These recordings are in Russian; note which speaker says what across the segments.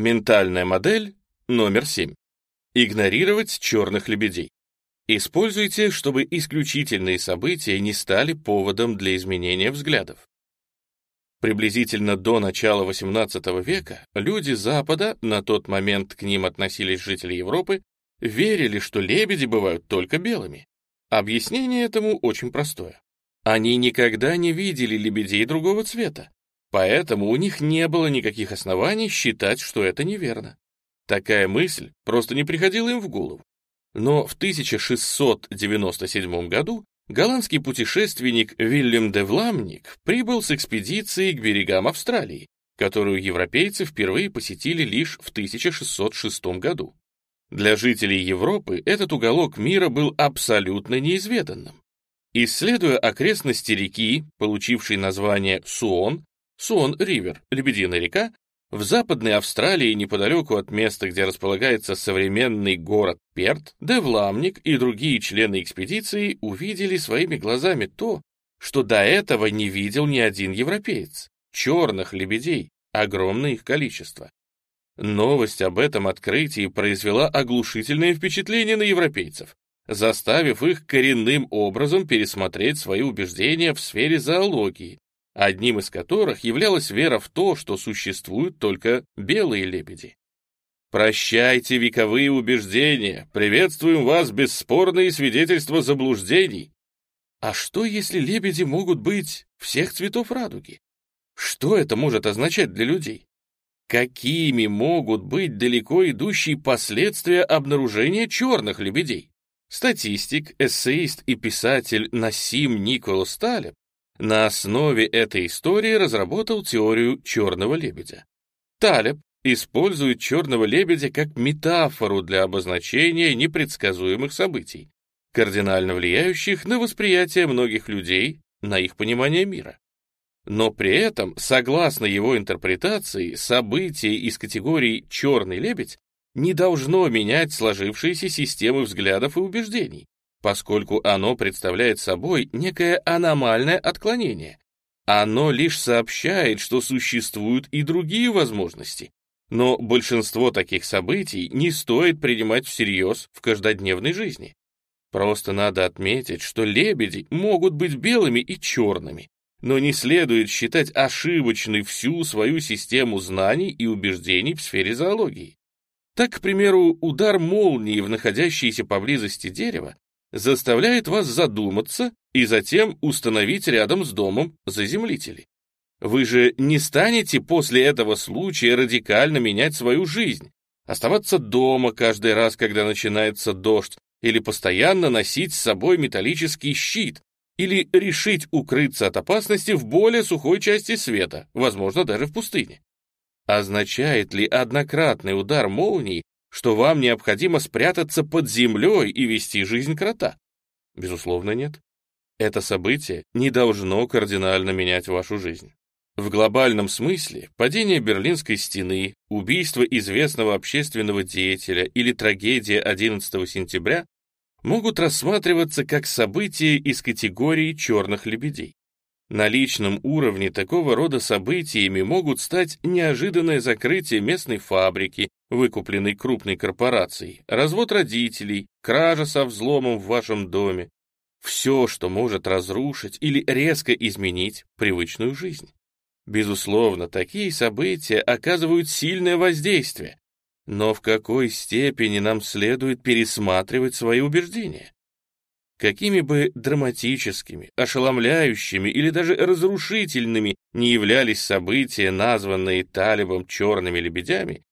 Speaker 1: Ментальная модель номер 7. Игнорировать черных лебедей. Используйте, чтобы исключительные события не стали поводом для изменения взглядов. Приблизительно до начала XVIII века люди Запада, на тот момент к ним относились жители Европы, верили, что лебеди бывают только белыми. Объяснение этому очень простое. Они никогда не видели лебедей другого цвета, поэтому у них не было никаких оснований считать, что это неверно. Такая мысль просто не приходила им в голову. Но в 1697 году голландский путешественник Вильям де Вламник прибыл с экспедицией к берегам Австралии, которую европейцы впервые посетили лишь в 1606 году. Для жителей Европы этот уголок мира был абсолютно неизведанным. Исследуя окрестности реки, получившей название Суон, Суон-Ривер, Лебединая река, в Западной Австралии, неподалеку от места, где располагается современный город Перт, Девламник и другие члены экспедиции увидели своими глазами то, что до этого не видел ни один европеец. Черных лебедей, огромное их количество. Новость об этом открытии произвела оглушительное впечатление на европейцев, заставив их коренным образом пересмотреть свои убеждения в сфере зоологии, одним из которых являлась вера в то, что существуют только белые лебеди. Прощайте вековые убеждения, приветствуем вас бесспорные свидетельства заблуждений. А что, если лебеди могут быть всех цветов радуги? Что это может означать для людей? Какими могут быть далеко идущие последствия обнаружения черных лебедей? Статистик, эссеист и писатель Насим Николас Талеб на основе этой истории разработал теорию черного лебедя. Талеб использует черного лебедя как метафору для обозначения непредсказуемых событий, кардинально влияющих на восприятие многих людей, на их понимание мира. Но при этом, согласно его интерпретации, событие из категории «черный лебедь» не должно менять сложившиеся системы взглядов и убеждений, поскольку оно представляет собой некое аномальное отклонение. Оно лишь сообщает, что существуют и другие возможности, но большинство таких событий не стоит принимать всерьез в каждодневной жизни. Просто надо отметить, что лебеди могут быть белыми и черными, но не следует считать ошибочной всю свою систему знаний и убеждений в сфере зоологии. Так, к примеру, удар молнии в находящееся поблизости дерево заставляет вас задуматься и затем установить рядом с домом заземлители. Вы же не станете после этого случая радикально менять свою жизнь, оставаться дома каждый раз, когда начинается дождь, или постоянно носить с собой металлический щит, или решить укрыться от опасности в более сухой части света, возможно, даже в пустыне. Означает ли однократный удар молнии, что вам необходимо спрятаться под землей и вести жизнь крота? Безусловно, нет. Это событие не должно кардинально менять вашу жизнь. В глобальном смысле падение Берлинской стены, убийство известного общественного деятеля или трагедия 11 сентября могут рассматриваться как события из категории черных лебедей. На личном уровне такого рода событиями могут стать неожиданное закрытие местной фабрики, выкупленной крупной корпорацией, развод родителей, кража со взломом в вашем доме. Все, что может разрушить или резко изменить привычную жизнь. Безусловно, такие события оказывают сильное воздействие, но в какой степени нам следует пересматривать свои убеждения? Какими бы драматическими, ошеломляющими или даже разрушительными не являлись события, названные Талибом черными лебедями,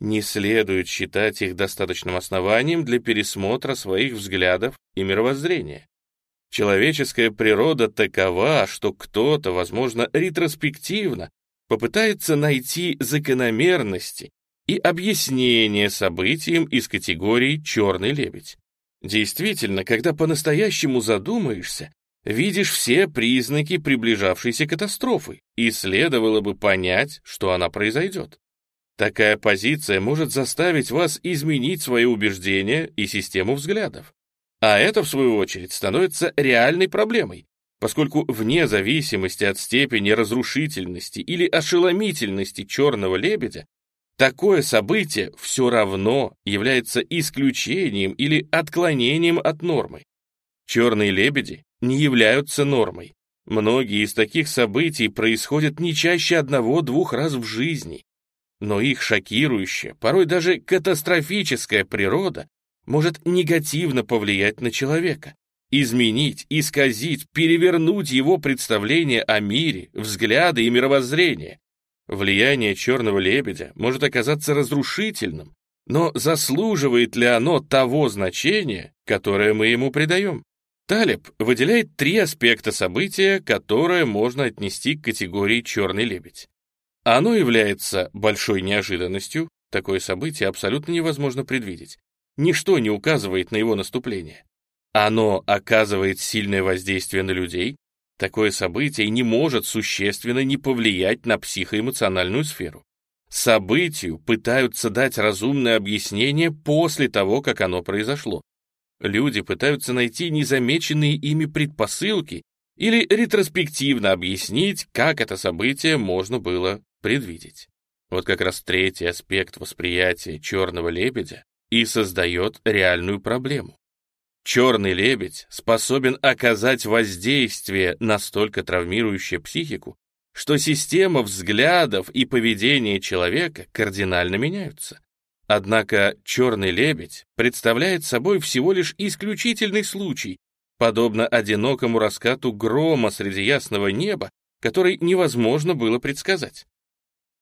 Speaker 1: не следует считать их достаточным основанием для пересмотра своих взглядов и мировоззрения. Человеческая природа такова, что кто-то, возможно, ретроспективно попытается найти закономерности и объяснение событиям из категории «черный лебедь». Действительно, когда по-настоящему задумаешься, видишь все признаки приближавшейся катастрофы, и следовало бы понять, что она произойдет. Такая позиция может заставить вас изменить свои убеждения и систему взглядов. А это, в свою очередь, становится реальной проблемой, поскольку вне зависимости от степени разрушительности или ошеломительности черного лебедя такое событие все равно является исключением или отклонением от нормы. Черные лебеди не являются нормой. Многие из таких событий происходят не чаще одного-двух раз в жизни. Но их шокирующая, порой даже катастрофическая природа может негативно повлиять на человека, изменить, исказить, перевернуть его представление о мире, взгляды и мировоззрение. Влияние черного лебедя может оказаться разрушительным, но заслуживает ли оно того значения, которое мы ему придаем? Талеб выделяет три аспекта события, которые можно отнести к категории «черный лебедь». Оно является большой неожиданностью, такое событие абсолютно невозможно предвидеть. Ничто не указывает на его наступление. Оно оказывает сильное воздействие на людей, такое событие не может существенно не повлиять на психоэмоциональную сферу. Событию пытаются дать разумное объяснение после того, как оно произошло. Люди пытаются найти незамеченные ими предпосылки или ретроспективно объяснить, как это событие можно было предвидеть. Вот как раз третий аспект восприятия черного лебедя и создает реальную проблему. Черный лебедь способен оказать воздействие, настолько травмирующее психику, что система взглядов и поведения человека кардинально меняются. Однако черный лебедь представляет собой всего лишь исключительный случай, подобно одинокому раскату грома среди ясного неба, который невозможно было предсказать.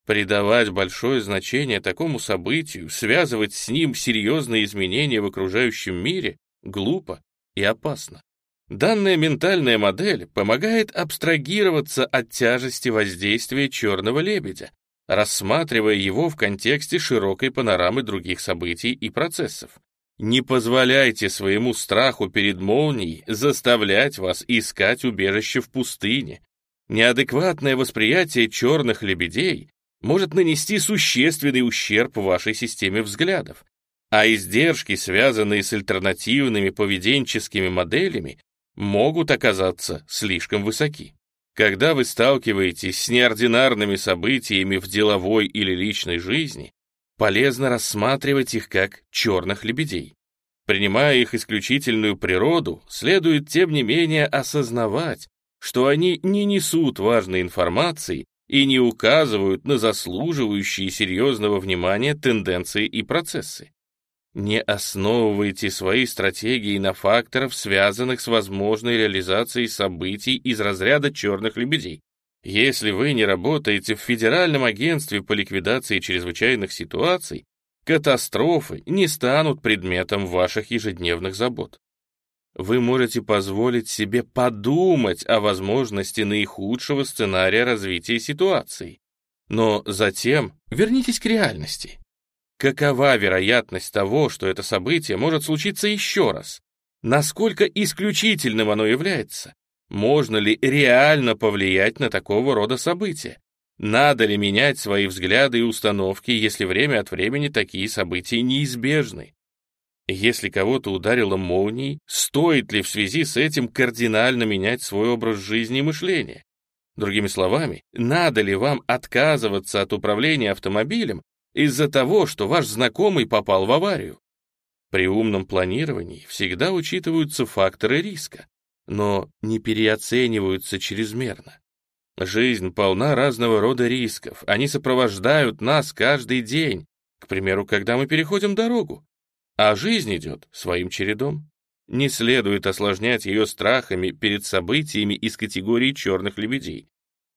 Speaker 1: Придавать большое значение такому событию, связывать с ним серьезные изменения в окружающем мире глупо и опасно. Данная ментальная модель помогает абстрагироваться от тяжести воздействия черного лебедя, рассматривая его в контексте широкой панорамы других событий и процессов. Не позволяйте своему страху перед молнией заставлять вас искать убежище в пустыне. Неадекватное восприятие черных лебедей может нанести существенный ущерб вашей системе взглядов, а издержки, связанные с альтернативными поведенческими моделями, могут оказаться слишком высоки. Когда вы сталкиваетесь с неординарными событиями в деловой или личной жизни, полезно рассматривать их как черных лебедей. Принимая их исключительную природу, следует тем не менее осознавать, что они не несут важной информации и не указывают на заслуживающие серьезного внимания тенденции и процессы. Не основывайте свои стратегии на факторах, связанных с возможной реализацией событий из разряда черных лебедей. Если вы не работаете в Федеральном агентстве по ликвидации чрезвычайных ситуаций, катастрофы не станут предметом ваших ежедневных забот. Вы можете позволить себе подумать о возможности наихудшего сценария развития ситуации. Но затем вернитесь к реальности. Какова вероятность того, что это событие может случиться еще раз? Насколько исключительным оно является? Можно ли реально повлиять на такого рода события? Надо ли менять свои взгляды и установки, если время от времени такие события неизбежны? Если кого-то ударило молнией, стоит ли в связи с этим кардинально менять свой образ жизни и мышления? Другими словами, надо ли вам отказываться от управления автомобилем из-за того, что ваш знакомый попал в аварию. При умном планировании всегда учитываются факторы риска, но не переоцениваются чрезмерно. Жизнь полна разного рода рисков, они сопровождают нас каждый день, к примеру, когда мы переходим дорогу. А жизнь идет своим чередом. Не следует осложнять ее страхами перед событиями из категории черных лебедей.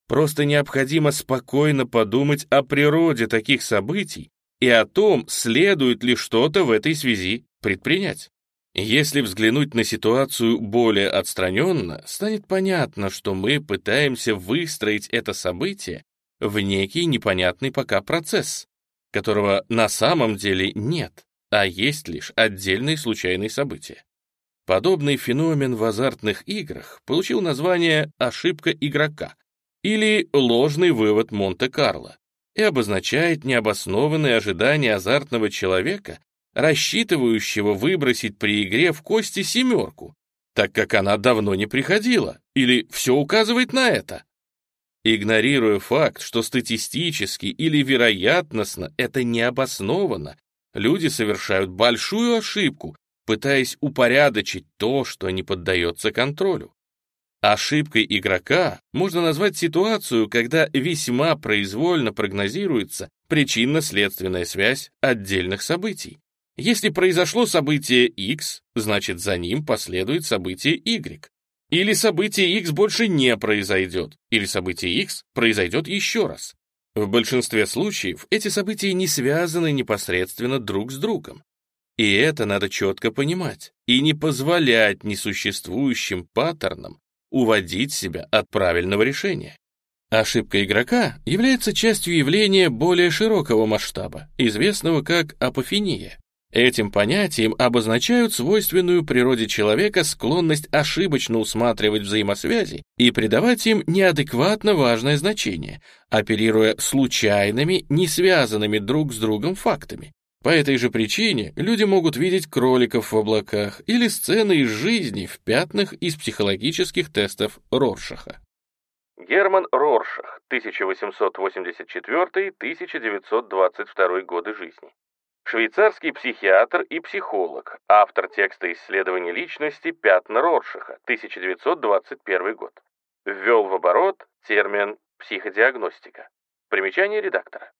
Speaker 1: Просто необходимо спокойно подумать о природе таких событий и о том, следует ли что-то в этой связи предпринять. Если взглянуть на ситуацию более отстраненно, станет понятно, что мы пытаемся выстроить это событие в некий непонятный пока процесс, которого на самом деле нет, а есть лишь отдельные случайные события. Подобный феномен в азартных играх получил название «ошибка игрока», или ложный вывод Монте-Карло и обозначает необоснованные ожидания азартного человека, рассчитывающего выбросить при игре в кости семерку, так как она давно не приходила, или все указывает на это. игнорируя факт, что статистически или вероятностно это не обосновано, люди совершают большую ошибку, пытаясь упорядочить то, что не поддается контролю. Ошибкой игрока можно назвать ситуацию, когда весьма произвольно прогнозируется причинно-следственная связь отдельных событий. Если произошло событие X, значит за ним последует событие Y. Или событие X больше не произойдет, или событие X произойдет еще раз. В большинстве случаев эти события не связаны непосредственно друг с другом. И это надо четко понимать и не позволять несуществующим паттернам уводить себя от правильного решения. Ошибка игрока является частью явления более широкого масштаба, известного как апофения. Этим понятием обозначают свойственную природе человека склонность ошибочно усматривать взаимосвязи и придавать им неадекватно важное значение, оперируя случайными, не связанными друг с другом фактами. По этой же причине люди могут видеть кроликов в облаках или сцены из жизни в пятнах из психологических тестов Роршаха.
Speaker 2: Герман Роршах, 1884-1922 годы жизни. Швейцарский психиатр и психолог, автор текста исследований личности «Пятна Роршаха», 1921 год. Ввел в оборот термин «психодиагностика». Примечание редактора.